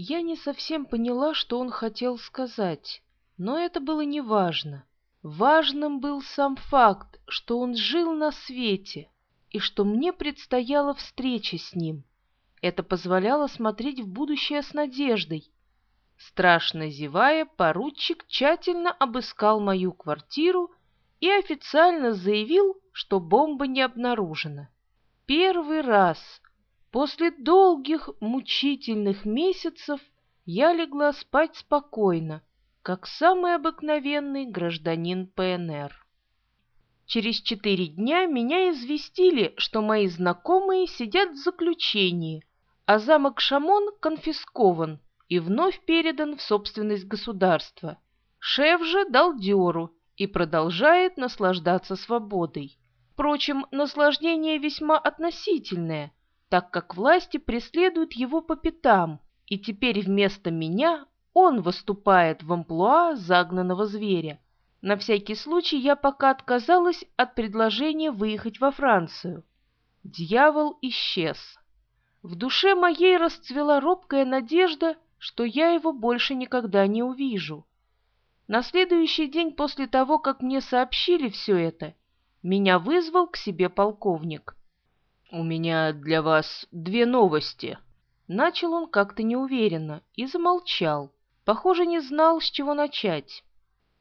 Я не совсем поняла, что он хотел сказать, но это было неважно. Важным был сам факт, что он жил на свете, и что мне предстояла встреча с ним. Это позволяло смотреть в будущее с надеждой. Страшно зевая, поручик тщательно обыскал мою квартиру и официально заявил, что бомба не обнаружена. Первый раз после долгих мучительных месяцев я легла спать спокойно, как самый обыкновенный гражданин ПНР. Через четыре дня меня известили, что мои знакомые сидят в заключении, а замок Шамон конфискован и вновь передан в собственность государства. Шеф же дал дёру и продолжает наслаждаться свободой. Впрочем, наслаждение весьма относительное, так как власти преследуют его по пятам, и теперь вместо меня он выступает в амплуа загнанного зверя. На всякий случай я пока отказалась от предложения выехать во Францию. Дьявол исчез. В душе моей расцвела робкая надежда, что я его больше никогда не увижу. На следующий день после того, как мне сообщили все это, меня вызвал к себе полковник. «У меня для вас две новости». Начал он как-то неуверенно и замолчал. Похоже, не знал, с чего начать.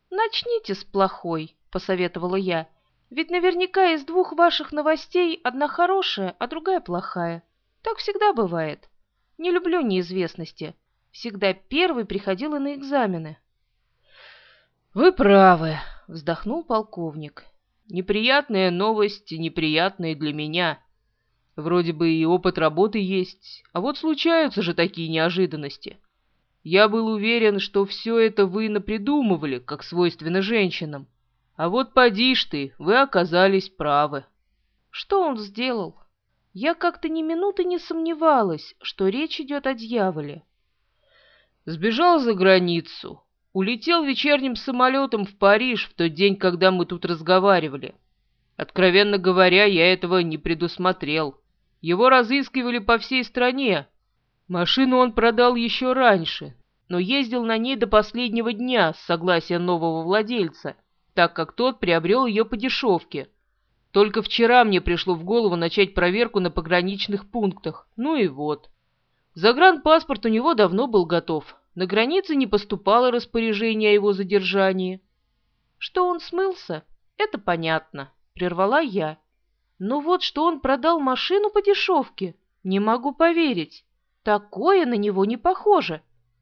«Начните с плохой», — посоветовала я. «Ведь наверняка из двух ваших новостей одна хорошая, а другая плохая. Так всегда бывает. Не люблю неизвестности. Всегда первый приходила на экзамены». «Вы правы», — вздохнул полковник. «Неприятная новость, неприятная для меня. Вроде бы и опыт работы есть, а вот случаются же такие неожиданности. Я был уверен, что все это вы напридумывали, как свойственно женщинам. А вот поди ж ты, вы оказались правы». «Что он сделал?» Я как-то ни минуты не сомневалась, что речь идет о дьяволе. Сбежал за границу, Улетел вечерним самолетом в Париж в тот день, когда мы тут разговаривали. Откровенно говоря, я этого не предусмотрел. Его разыскивали по всей стране. Машину он продал еще раньше, но ездил на ней до последнего дня с согласия нового владельца, так как тот приобрел ее по дешевке. Только вчера мне пришло в голову начать проверку на пограничных пунктах. Ну и вот. Загранпаспорт у него давно был готов, на границе не поступало распоряжение о его задержании. Что он смылся, это понятно, прервала я. Но вот что он продал машину по дешевке, не могу поверить. Такое на него не похоже.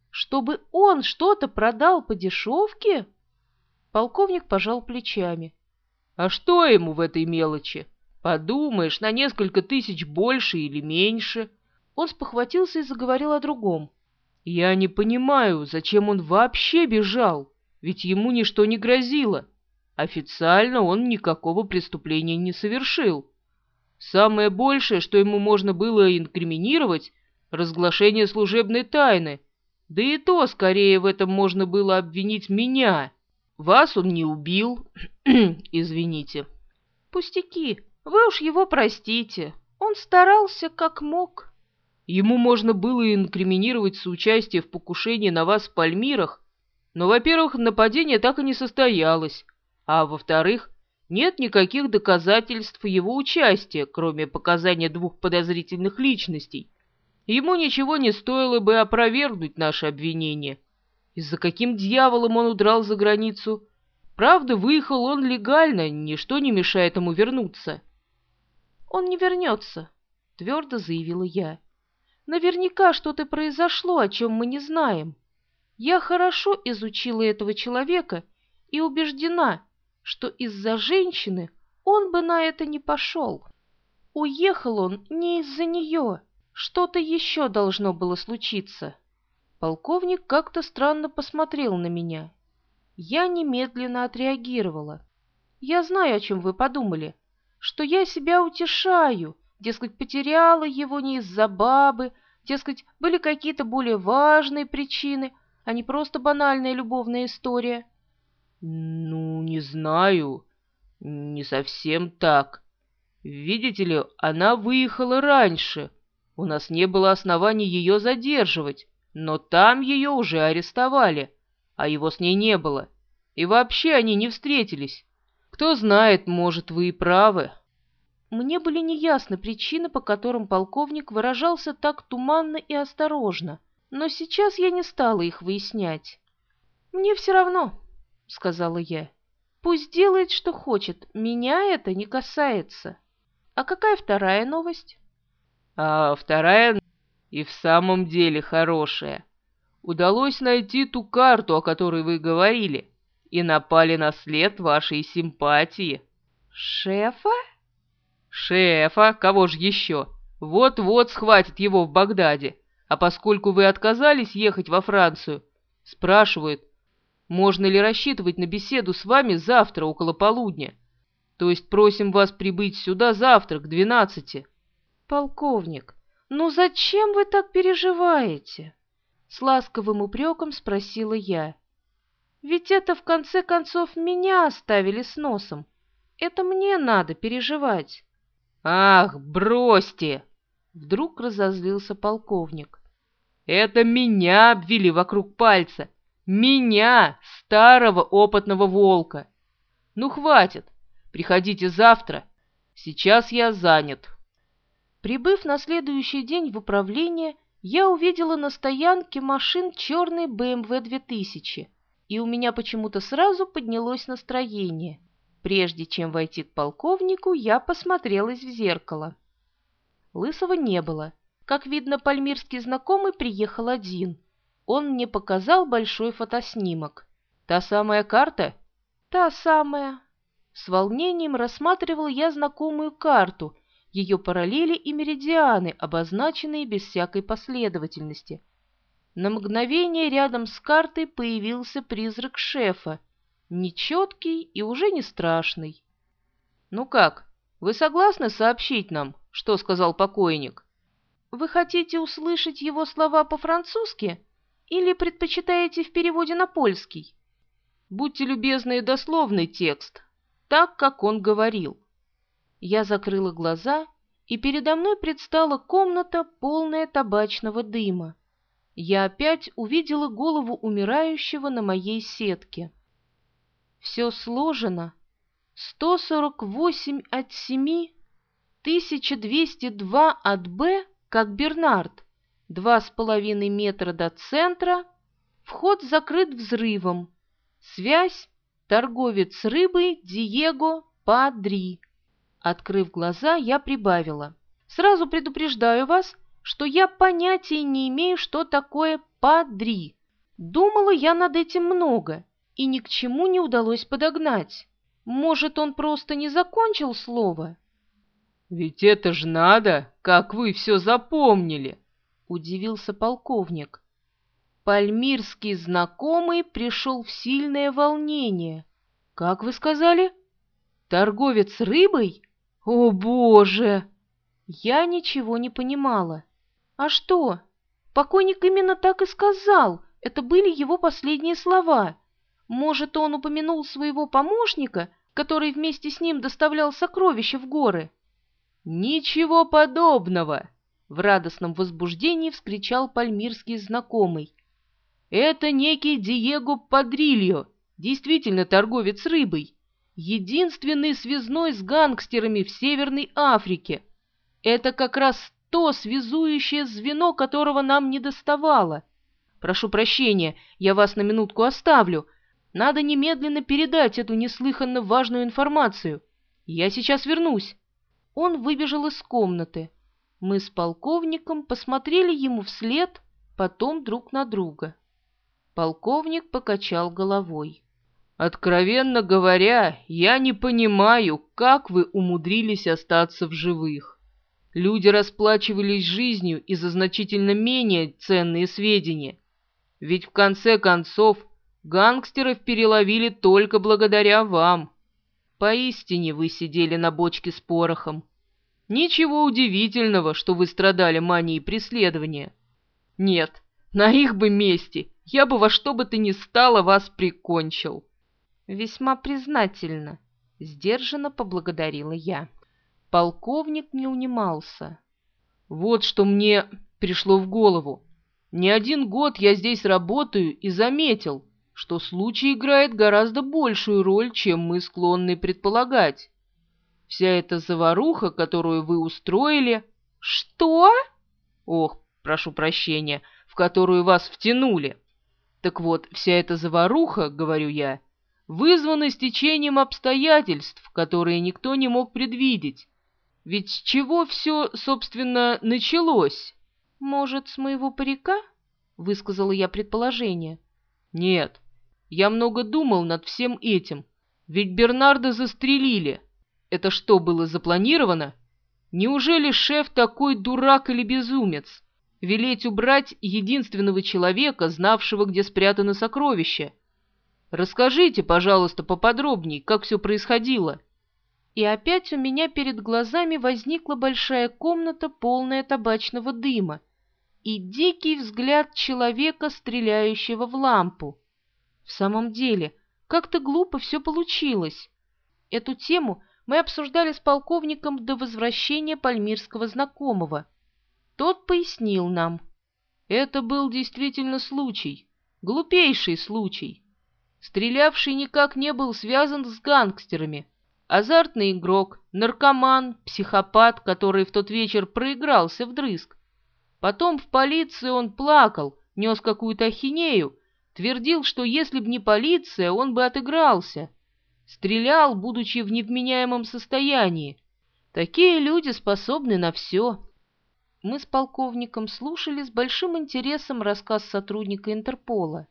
Чтобы он что-то продал по дешевке? Полковник пожал плечами. А что ему в этой мелочи? Подумаешь, на несколько тысяч больше или меньше. Он спохватился и заговорил о другом. Я не понимаю, зачем он вообще бежал, ведь ему ничто не грозило. Официально он никакого преступления не совершил. Самое большее, что ему можно было инкриминировать, разглашение служебной тайны. Да и то, скорее, в этом можно было обвинить меня. Вас он не убил, извините. Пустяки, вы уж его простите. Он старался как мог. Ему можно было инкриминировать соучастие в покушении на вас в Пальмирах, но, во-первых, нападение так и не состоялось, а, во-вторых, нет никаких доказательств его участия, кроме показания двух подозрительных личностей. Ему ничего не стоило бы опровергнуть наше обвинение. И за каким дьяволом он удрал за границу? Правда, выехал он легально, ничто не мешает ему вернуться. «Он не вернется», — твердо заявила я. Наверняка что-то произошло, о чем мы не знаем. Я хорошо изучила этого человека и убеждена, что из-за женщины он бы на это не пошел. Уехал он не из-за нее, что-то еще должно было случиться. Полковник как-то странно посмотрел на меня. Я немедленно отреагировала. Я знаю, о чем вы подумали, что я себя утешаю, Дескать, потеряла его не из-за бабы, дескать, были какие-то более важные причины, а не просто банальная любовная история. Ну, не знаю, не совсем так. Видите ли, она выехала раньше. У нас не было оснований ее задерживать. Но там ее уже арестовали, а его с ней не было. И вообще они не встретились. Кто знает, может, вы и правы. Мне были неясны причины, по которым полковник выражался так туманно и осторожно, но сейчас я не стала их выяснять. «Мне все равно», — сказала я. «Пусть делает, что хочет, меня это не касается». «А какая вторая новость?» «А вторая и в самом деле хорошая. Удалось найти ту карту, о которой вы говорили, и напали на след вашей симпатии». «Шефа?» «Шефа? Кого же еще? Вот-вот схватит его в Багдаде. А поскольку вы отказались ехать во Францию, спрашивают, можно ли рассчитывать на беседу с вами завтра около полудня. То есть просим вас прибыть сюда завтра к двенадцати». «Полковник, ну зачем вы так переживаете?» С ласковым упреком спросила я. «Ведь это в конце концов меня оставили с носом. Это мне надо переживать». «Ах, бросьте!» Вдруг разозлился полковник. «Это меня обвели вокруг пальца! Меня, старого опытного волка! Ну, хватит! Приходите завтра! Сейчас я занят!» Прибыв на следующий день в управление, я увидела на стоянке машин черный BMW 2000, и у меня почему-то сразу поднялось настроение. Прежде чем войти к полковнику, я посмотрелась в зеркало. Лысого не было. Как видно, пальмирский знакомый приехал один. Он мне показал большой фотоснимок. «Та самая карта?» «Та самая». С волнением рассматривал я знакомую карту, ее параллели и меридианы, обозначенные без всякой последовательности. На мгновение рядом с картой появился призрак шефа, нечеткий и уже не страшный. «Ну как, вы согласны сообщить нам, что сказал покойник?» «Вы хотите услышать его слова по-французски или предпочитаете в переводе на польский?» «Будьте любезны, дословный текст, так, как он говорил». Я закрыла глаза, и передо мной предстала комната, полная табачного дыма. Я опять увидела голову умирающего на моей сетке. Все сложено. 148 от 7, 1202 от Б, как Бернард, два с половиной метра до центра, вход закрыт взрывом, связь, торговец рыбой Диего Падри. Открыв глаза, я прибавила. Сразу предупреждаю вас, что я понятия не имею, что такое Падри. Думала я над этим много и ни к чему не удалось подогнать. Может, он просто не закончил слово? «Ведь это ж надо, как вы все запомнили!» — удивился полковник. Пальмирский знакомый пришел в сильное волнение. «Как вы сказали? Торговец рыбой? О, Боже!» Я ничего не понимала. «А что? Покойник именно так и сказал. Это были его последние слова. Может, он упомянул своего помощника, который вместе с ним доставлял сокровища в горы? «Ничего подобного!» — в радостном возбуждении вскричал пальмирский знакомый. «Это некий Диего Падрильо, действительно торговец рыбой, единственный связной с гангстерами в Северной Африке. Это как раз то связующее звено, которого нам не доставало. Прошу прощения, я вас на минутку оставлю, надо немедленно передать эту неслыханно важную информацию. Я сейчас вернусь. Он выбежал из комнаты. Мы с полковником посмотрели ему вслед, потом друг на друга. Полковник покачал головой. «Откровенно говоря, я не понимаю, как вы умудрились остаться в живых. Люди расплачивались жизнью и за значительно менее ценные сведения. Ведь в конце концов Гангстеров переловили только благодаря вам. Поистине вы сидели на бочке с порохом. Ничего удивительного, что вы страдали манией преследования. Нет, на их бы месте я бы во что бы то ни стало вас прикончил. Весьма признательно, сдержанно поблагодарила я. Полковник не унимался. Вот что мне пришло в голову. Не один год я здесь работаю и заметил, что случай играет гораздо большую роль, чем мы склонны предполагать. Вся эта заваруха, которую вы устроили... Что? Ох, прошу прощения, в которую вас втянули. Так вот, вся эта заваруха, говорю я, вызвана стечением обстоятельств, которые никто не мог предвидеть. Ведь с чего все, собственно, началось? Может, с моего парика? Высказала я предположение. Нет, я много думал над всем этим. Ведь Бернарда застрелили. Это что, было запланировано? Неужели шеф такой дурак или безумец? Велеть убрать единственного человека, знавшего, где спрятано сокровище? Расскажите, пожалуйста, поподробнее, как все происходило. И опять у меня перед глазами возникла большая комната, полная табачного дыма, и дикий взгляд человека, стреляющего в лампу. В самом деле, как-то глупо все получилось. Эту тему мы обсуждали с полковником до возвращения пальмирского знакомого. Тот пояснил нам. Это был действительно случай, глупейший случай. Стрелявший никак не был связан с гангстерами. Азартный игрок, наркоман, психопат, который в тот вечер проигрался вдрызг. Потом в полиции он плакал, нес какую-то ахинею, Твердил, что если б не полиция, он бы отыгрался. Стрелял, будучи в невменяемом состоянии. Такие люди способны на все. Мы с полковником слушали с большим интересом рассказ сотрудника Интерпола.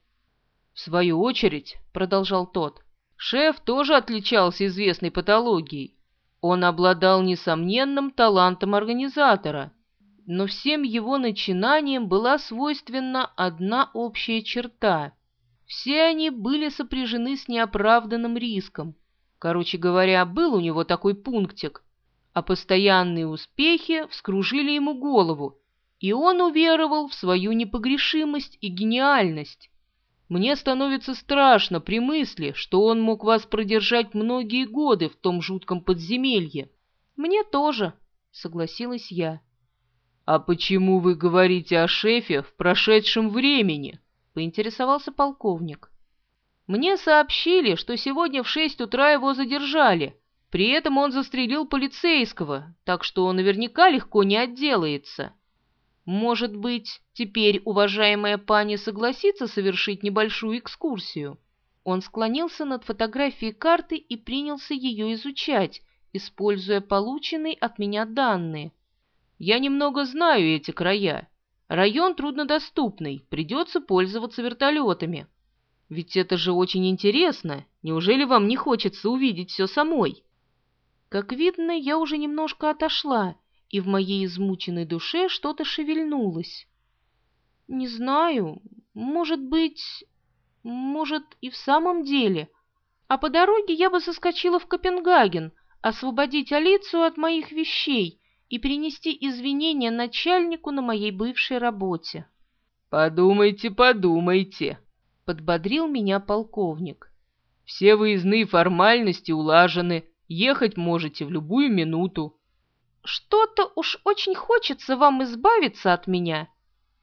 «В свою очередь», — продолжал тот, — «шеф тоже отличался известной патологией. Он обладал несомненным талантом организатора, но всем его начинаниям была свойственна одна общая черта. Все они были сопряжены с неоправданным риском. Короче говоря, был у него такой пунктик, а постоянные успехи вскружили ему голову, и он уверовал в свою непогрешимость и гениальность. Мне становится страшно при мысли, что он мог вас продержать многие годы в том жутком подземелье. Мне тоже, согласилась я. «А почему вы говорите о шефе в прошедшем времени?» — поинтересовался полковник. «Мне сообщили, что сегодня в шесть утра его задержали. При этом он застрелил полицейского, так что наверняка легко не отделается. Может быть, теперь уважаемая пани согласится совершить небольшую экскурсию?» Он склонился над фотографией карты и принялся ее изучать, используя полученные от меня данные — я немного знаю эти края. Район труднодоступный, придется пользоваться вертолетами. Ведь это же очень интересно. Неужели вам не хочется увидеть все самой? Как видно, я уже немножко отошла, и в моей измученной душе что-то шевельнулось. Не знаю, может быть, может и в самом деле. А по дороге я бы соскочила в Копенгаген, освободить Алицию от моих вещей и принести извинения начальнику на моей бывшей работе. «Подумайте, подумайте», — подбодрил меня полковник. «Все выездные формальности улажены, ехать можете в любую минуту». «Что-то уж очень хочется вам избавиться от меня.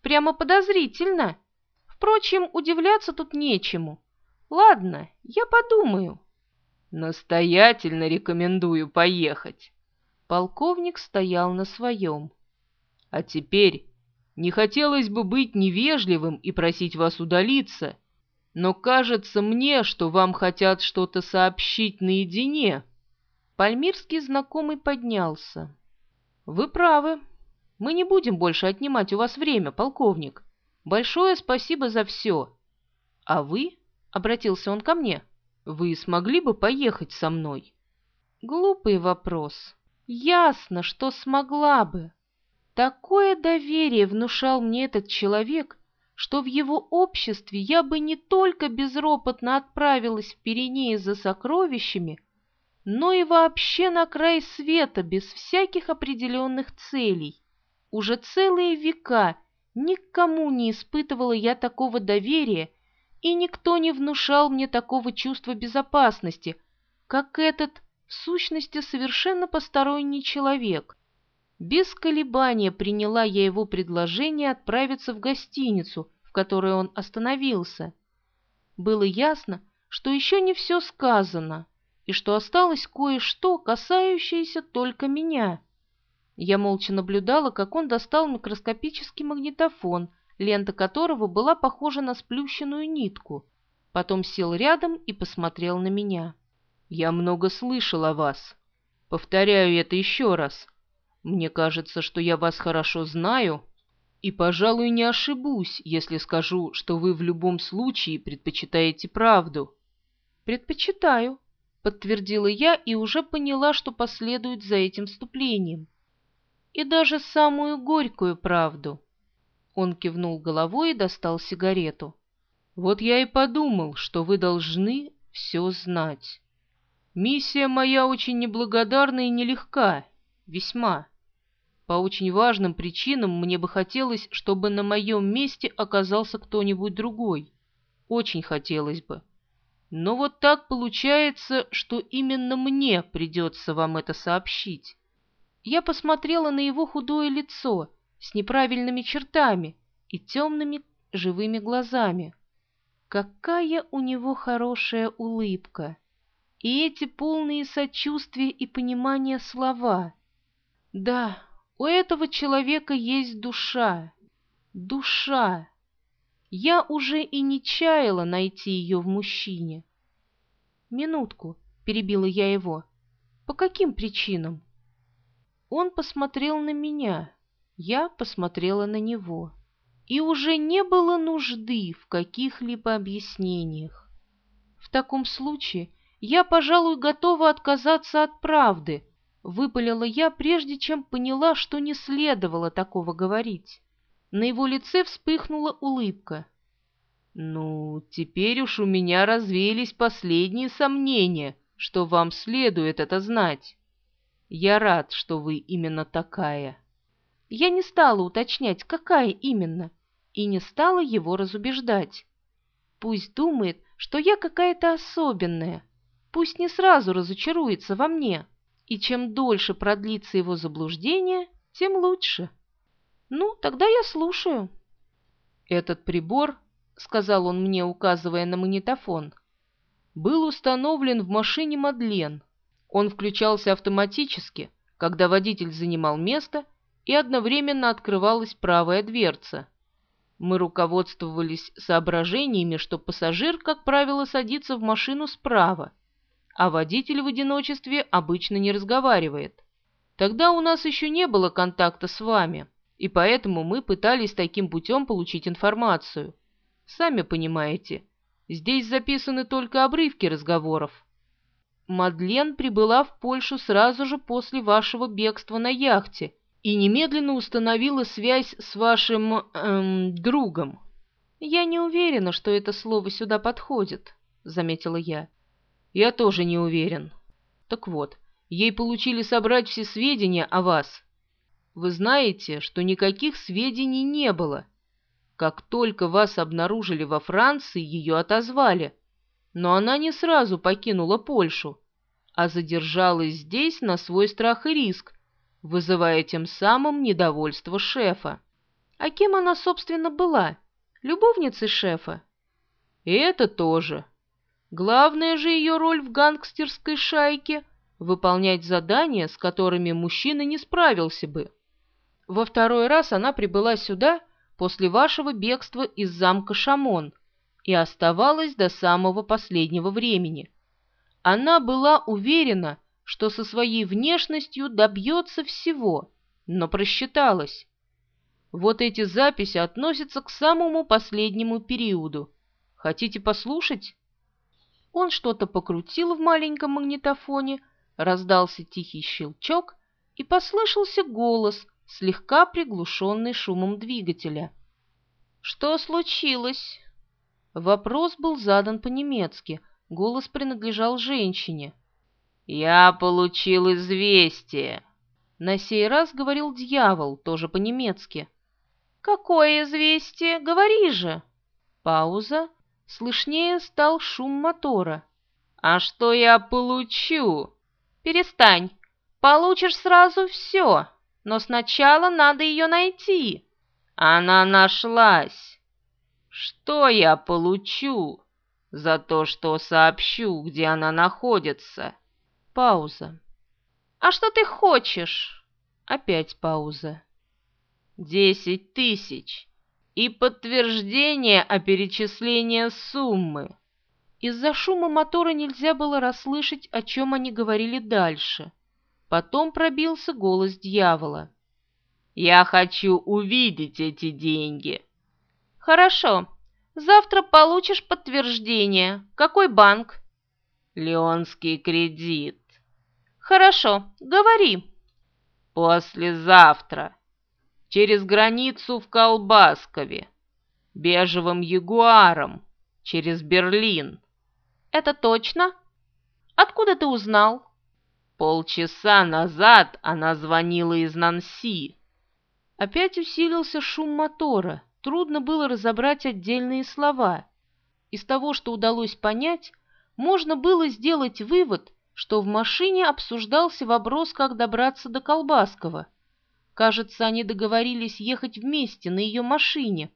Прямо подозрительно. Впрочем, удивляться тут нечему. Ладно, я подумаю». «Настоятельно рекомендую поехать». Полковник стоял на своем. «А теперь не хотелось бы быть невежливым и просить вас удалиться, но кажется мне, что вам хотят что-то сообщить наедине». Пальмирский знакомый поднялся. «Вы правы. Мы не будем больше отнимать у вас время, полковник. Большое спасибо за все. А вы?» — обратился он ко мне. «Вы смогли бы поехать со мной?» Глупый вопрос. Ясно, что смогла бы. Такое доверие внушал мне этот человек, что в его обществе я бы не только безропотно отправилась в Пиренеи за сокровищами, но и вообще на край света без всяких определенных целей. Уже целые века никому не испытывала я такого доверия, и никто не внушал мне такого чувства безопасности, как этот в сущности совершенно посторонний человек. Без колебания приняла я его предложение отправиться в гостиницу, в которой он остановился. Было ясно, что еще не все сказано, и что осталось кое-что, касающееся только меня. Я молча наблюдала, как он достал микроскопический магнитофон, лента которого была похожа на сплющенную нитку. Потом сел рядом и посмотрел на меня. «Я много слышал о вас. Повторяю это еще раз. Мне кажется, что я вас хорошо знаю, и, пожалуй, не ошибусь, если скажу, что вы в любом случае предпочитаете правду». «Предпочитаю», — подтвердила я и уже поняла, что последует за этим вступлением. «И даже самую горькую правду». Он кивнул головой и достал сигарету. «Вот я и подумал, что вы должны все знать. Миссия моя очень неблагодарна и нелегка, весьма. По очень важным причинам мне бы хотелось, чтобы на моем месте оказался кто-нибудь другой. Очень хотелось бы. Но вот так получается, что именно мне придется вам это сообщить. Я посмотрела на его худое лицо с неправильными чертами и темными живыми глазами. Какая у него хорошая улыбка! И эти полные сочувствия и понимания слова. Да, у этого человека есть душа. Душа. Я уже и не чаяла найти ее в мужчине. «Минутку», — перебила я его. «По каким причинам?» Он посмотрел на меня, я посмотрела на него. И уже не было нужды в каких-либо объяснениях. В таком случае я, пожалуй, готова отказаться от правды, выпалила я, прежде чем поняла, что не следовало такого говорить. На его лице вспыхнула улыбка. «Ну, теперь уж у меня развеялись последние сомнения, что вам следует это знать. Я рад, что вы именно такая». Я не стала уточнять, какая именно, и не стала его разубеждать. Пусть думает, что я какая-то особенная, пусть не сразу разочаруется во мне, и чем дольше продлится его заблуждение, тем лучше. Ну, тогда я слушаю. Этот прибор — сказал он мне, указывая на магнитофон, — был установлен в машине Мадлен. Он включался автоматически, когда водитель занимал место, и одновременно открывалась правая дверца. Мы руководствовались соображениями, что пассажир, как правило, садится в машину справа, а водитель в одиночестве обычно не разговаривает. Тогда у нас еще не было контакта с вами, и поэтому мы пытались таким путем получить информацию. Сами понимаете, здесь записаны только обрывки разговоров. Мадлен прибыла в Польшу сразу же после вашего бегства на яхте и немедленно установила связь с вашим эм, другом. «Я не уверена, что это слово сюда подходит», — заметила я. «Я тоже не уверен. Так вот, ей получили собрать все сведения о вас. Вы знаете, что никаких сведений не было, как только вас обнаружили во Франции, ее отозвали. Но она не сразу покинула Польшу, а задержалась здесь на свой страх и риск, вызывая тем самым недовольство шефа. А кем она, собственно, была? Любовницей шефа? И это тоже. Главная же ее роль в гангстерской шайке — выполнять задания, с которыми мужчина не справился бы. Во второй раз она прибыла сюда — после вашего бегства из замка Шамон и оставалась до самого последнего времени. Она была уверена, что со своей внешностью добьется всего, но просчиталась. Вот эти записи относятся к самому последнему периоду. Хотите послушать? Он что-то покрутил в маленьком магнитофоне, раздался тихий щелчок, и послышался голос, слегка приглушенный шумом двигателя. «Что случилось?» Вопрос был задан по-немецки, голос принадлежал женщине. «Я получил известие!» На сей раз говорил дьявол, тоже по-немецки. «Какое известие? Говори же!» Пауза. Слышнее стал шум мотора. «А что я получу?» «Перестань! Получишь сразу все!» но сначала надо ее найти». «Она нашлась. Что я получу за то, что сообщу, где она находится?» Пауза. «А что ты хочешь?» Опять пауза. «Десять тысяч и подтверждение о перечислении суммы». Из-за шума мотора нельзя было расслышать, о чем они говорили дальше. Потом пробился голос дьявола. «Я хочу увидеть эти деньги». «Хорошо. Завтра получишь подтверждение. Какой банк?» «Леонский кредит». «Хорошо. Говори». «Послезавтра. Через границу в Колбаскове. Бежевым ягуаром. Через Берлин». «Это точно? Откуда ты узнал?» Полчаса назад она звонила из Нанси. Опять усилился шум мотора. Трудно было разобрать отдельные слова. Из того, что удалось понять, можно было сделать вывод, что в машине обсуждался вопрос, как добраться до Колбаскова. Кажется, они договорились ехать вместе на ее машине,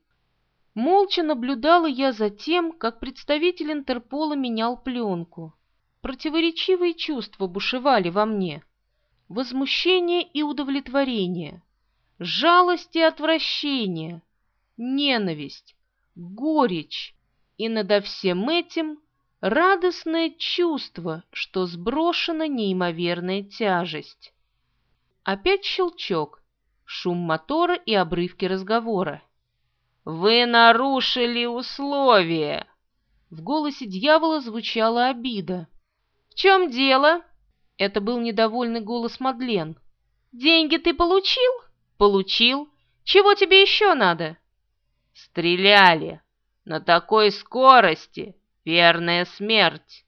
Молча наблюдала я за тем, как представитель Интерпола менял пленку. Противоречивые чувства бушевали во мне. Возмущение и удовлетворение, жалость и отвращение, ненависть, горечь и надо всем этим радостное чувство, что сброшена неимоверная тяжесть. Опять щелчок, шум мотора и обрывки разговора. «Вы нарушили условия!» В голосе дьявола звучала обида. «В чем дело?» Это был недовольный голос Мадлен. «Деньги ты получил?» «Получил. Чего тебе еще надо?» «Стреляли. На такой скорости. Верная смерть».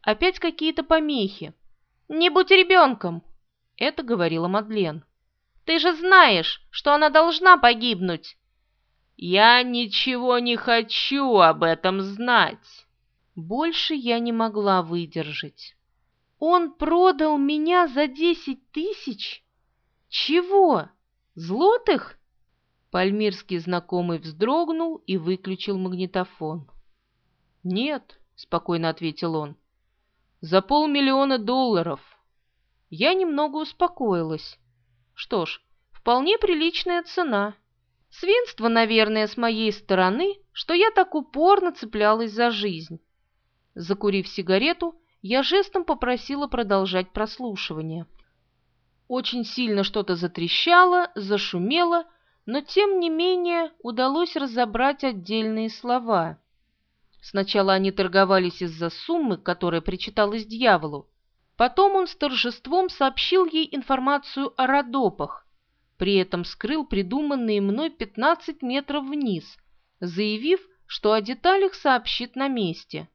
Опять какие-то помехи. «Не будь ребенком!» Это говорила Мадлен. «Ты же знаешь, что она должна погибнуть!» Я ничего не хочу об этом знать. Больше я не могла выдержать. Он продал меня за десять тысяч? Чего? Злотых? Пальмирский знакомый вздрогнул и выключил магнитофон. «Нет», — спокойно ответил он, — «за полмиллиона долларов». Я немного успокоилась. Что ж, вполне приличная цена. Свинство, наверное, с моей стороны, что я так упорно цеплялась за жизнь. Закурив сигарету, я жестом попросила продолжать прослушивание. Очень сильно что-то затрещало, зашумело, но тем не менее удалось разобрать отдельные слова. Сначала они торговались из-за суммы, которая причиталась дьяволу. Потом он с торжеством сообщил ей информацию о родопах, при этом скрыл придуманные мной 15 метров вниз, заявив, что о деталях сообщит на месте.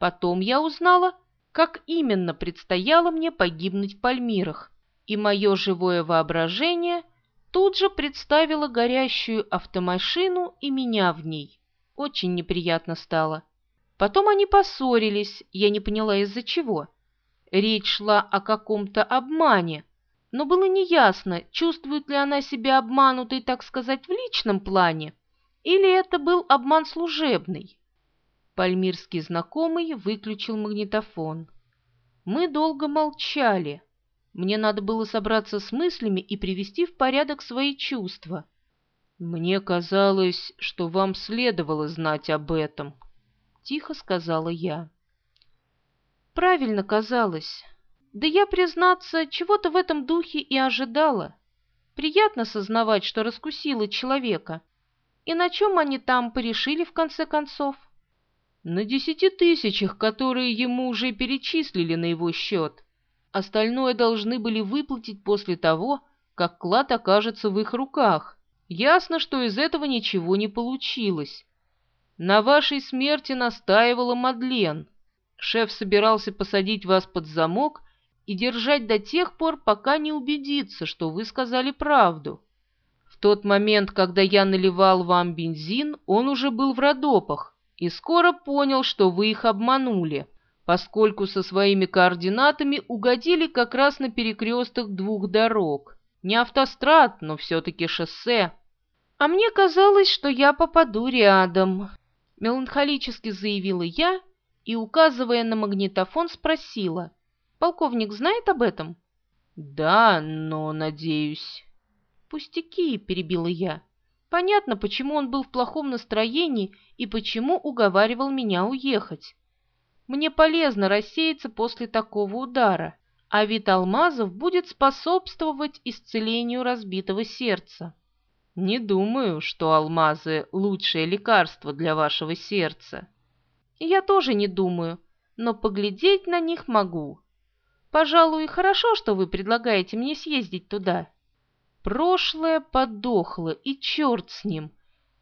Потом я узнала, как именно предстояло мне погибнуть в Пальмирах, и мое живое воображение тут же представило горящую автомашину и меня в ней. Очень неприятно стало. Потом они поссорились, я не поняла из-за чего. Речь шла о каком-то обмане, но было неясно, чувствует ли она себя обманутой, так сказать, в личном плане, или это был обман служебный. Пальмирский знакомый выключил магнитофон. Мы долго молчали. Мне надо было собраться с мыслями и привести в порядок свои чувства. «Мне казалось, что вам следовало знать об этом», — тихо сказала я. «Правильно казалось. Да я, признаться, чего-то в этом духе и ожидала. Приятно сознавать, что раскусила человека. И на чем они там порешили в конце концов? На десяти тысячах, которые ему уже перечислили на его счет. Остальное должны были выплатить после того, как клад окажется в их руках. Ясно, что из этого ничего не получилось. На вашей смерти настаивала Мадлен. Шеф собирался посадить вас под замок и держать до тех пор, пока не убедится, что вы сказали правду. В тот момент, когда я наливал вам бензин, он уже был в Родопах и скоро понял, что вы их обманули, поскольку со своими координатами угодили как раз на перекресток двух дорог. Не автострад, но все-таки шоссе. А мне казалось, что я попаду рядом, меланхолически заявила я и, указывая на магнитофон, спросила. Полковник знает об этом? Да, но, надеюсь... Пустяки, перебила я. Понятно, почему он был в плохом настроении и почему уговаривал меня уехать. Мне полезно рассеяться после такого удара, а вид алмазов будет способствовать исцелению разбитого сердца. Не думаю, что алмазы – лучшее лекарство для вашего сердца. Я тоже не думаю, но поглядеть на них могу. Пожалуй, хорошо, что вы предлагаете мне съездить туда. Прошлое подохло, и черт с ним.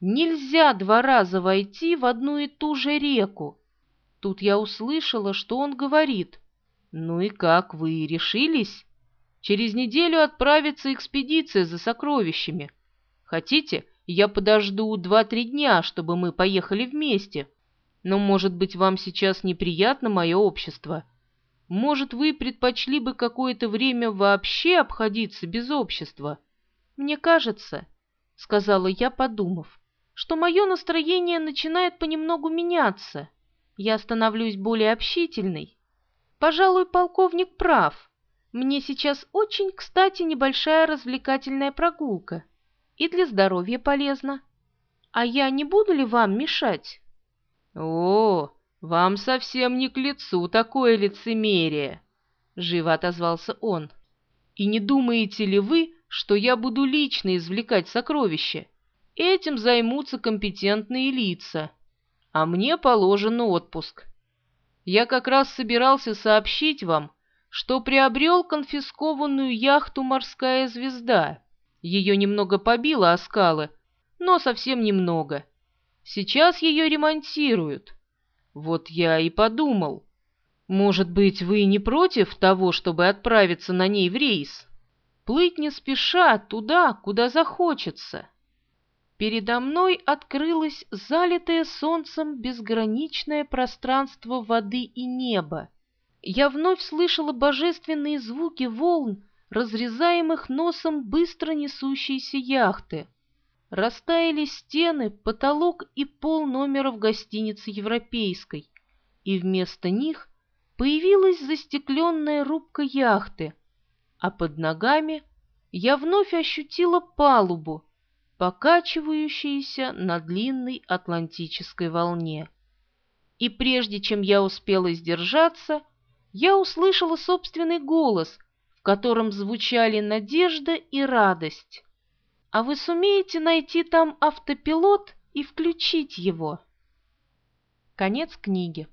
Нельзя два раза войти в одну и ту же реку. Тут я услышала, что он говорит. «Ну и как, вы решились? Через неделю отправится экспедиция за сокровищами. Хотите, я подожду два-три дня, чтобы мы поехали вместе? Но, может быть, вам сейчас неприятно мое общество? Может, вы предпочли бы какое-то время вообще обходиться без общества?» «Мне кажется», — сказала я, подумав, «что мое настроение начинает понемногу меняться. Я становлюсь более общительной. Пожалуй, полковник прав. Мне сейчас очень, кстати, небольшая развлекательная прогулка. И для здоровья полезно. А я не буду ли вам мешать?» «О, вам совсем не к лицу такое лицемерие!» — живо отозвался он. «И не думаете ли вы, что я буду лично извлекать сокровища. Этим займутся компетентные лица, а мне положен отпуск. Я как раз собирался сообщить вам, что приобрел конфискованную яхту «Морская звезда». Ее немного побило о скалы, но совсем немного. Сейчас ее ремонтируют. Вот я и подумал. Может быть, вы не против того, чтобы отправиться на ней в рейс?» плыть не спеша туда, куда захочется. Передо мной открылось залитое солнцем безграничное пространство воды и неба. Я вновь слышала божественные звуки волн, разрезаемых носом быстро несущейся яхты. Растаяли стены, потолок и пол номера в гостинице «Европейской», и вместо них появилась застекленная рубка яхты — а под ногами я вновь ощутила палубу, покачивающуюся на длинной атлантической волне. И прежде чем я успела сдержаться, я услышала собственный голос, в котором звучали надежда и радость. «А вы сумеете найти там автопилот и включить его?» Конец книги.